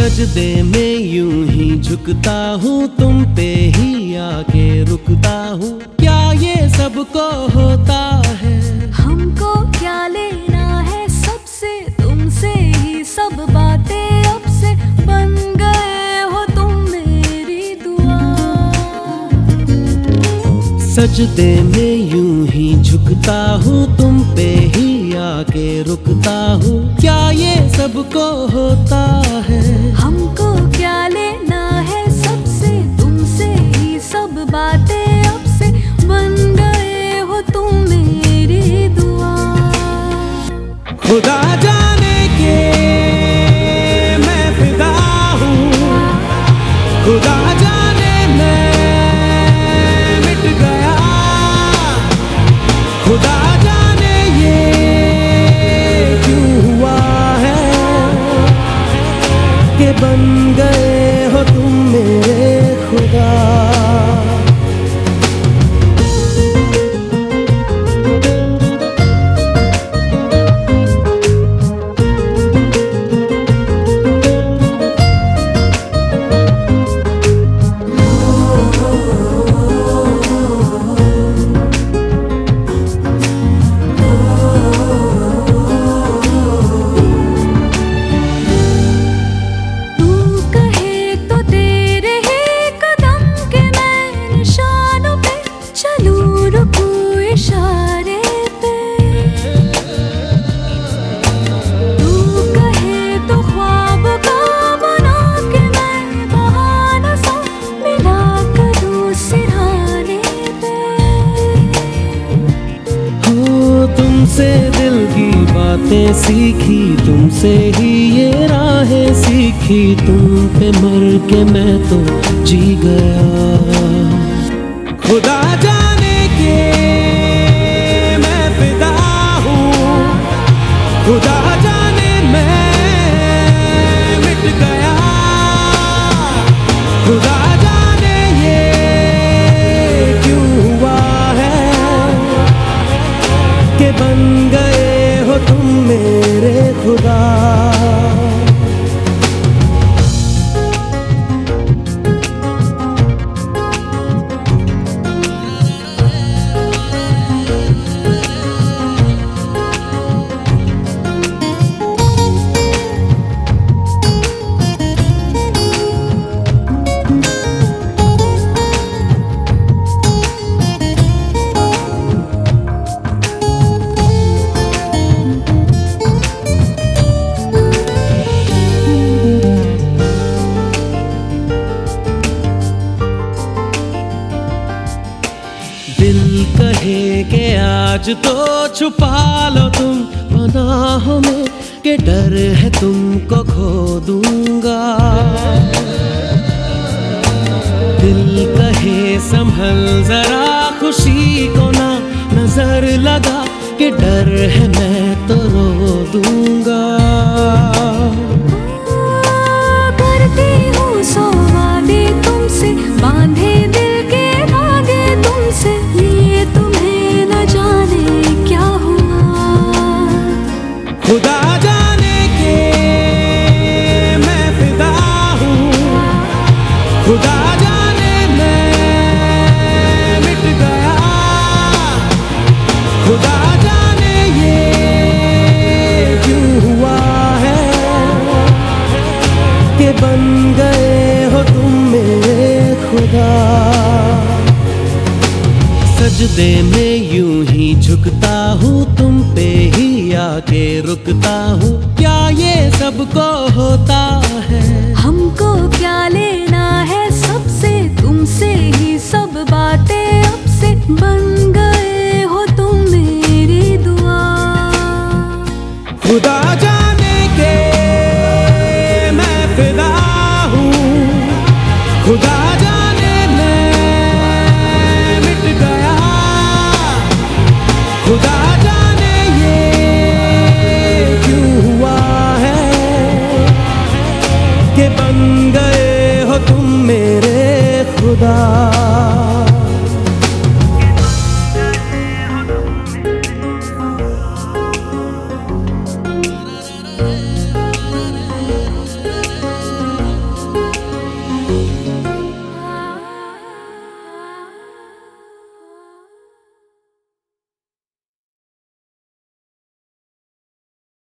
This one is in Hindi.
सजदे में यूँ ही झुकता हूँ तुम पे ही आके रुकता हूँ। क्या ये सबको होता है? हमको क्या लेना है? सबसे तुमसे ही सब बातें अब से बन गए हो तुम मेरी दुआ। सजदे में यूँ ही झुकता हूँ तुम पे ही आके रुकता हूँ। क्या ये सबको होता है? खुदा जाने के मैं फिदा हूँ। खुदा जाने मैं मिट गया। खुदा जाने ये क्यों हुआ है कि बन गए हो तुम मेरे तुमसे दिल की बातें सीखी, तुमसे ही ये राहें सीखी। तुम पे मर के मैं तो जी गया के बन गए हो तुम मेरे दिल कहे के आज तो छुपा लो तुम। पनाहों में के डर है तुमको खो दूँगा। दिल कहे संभल, जरा खुशी को ना नज़र लगा के डर है मैं तो रो दूँगा। बन गए हो तुम मेरे खुदा। सजदे में यूँ ही झुकता हूँ, तुम पे ही आके रुकता हूँ। क्या ये सबको होता है? हमको क्या लेना है, सबसे तुमसे ही सब बातें।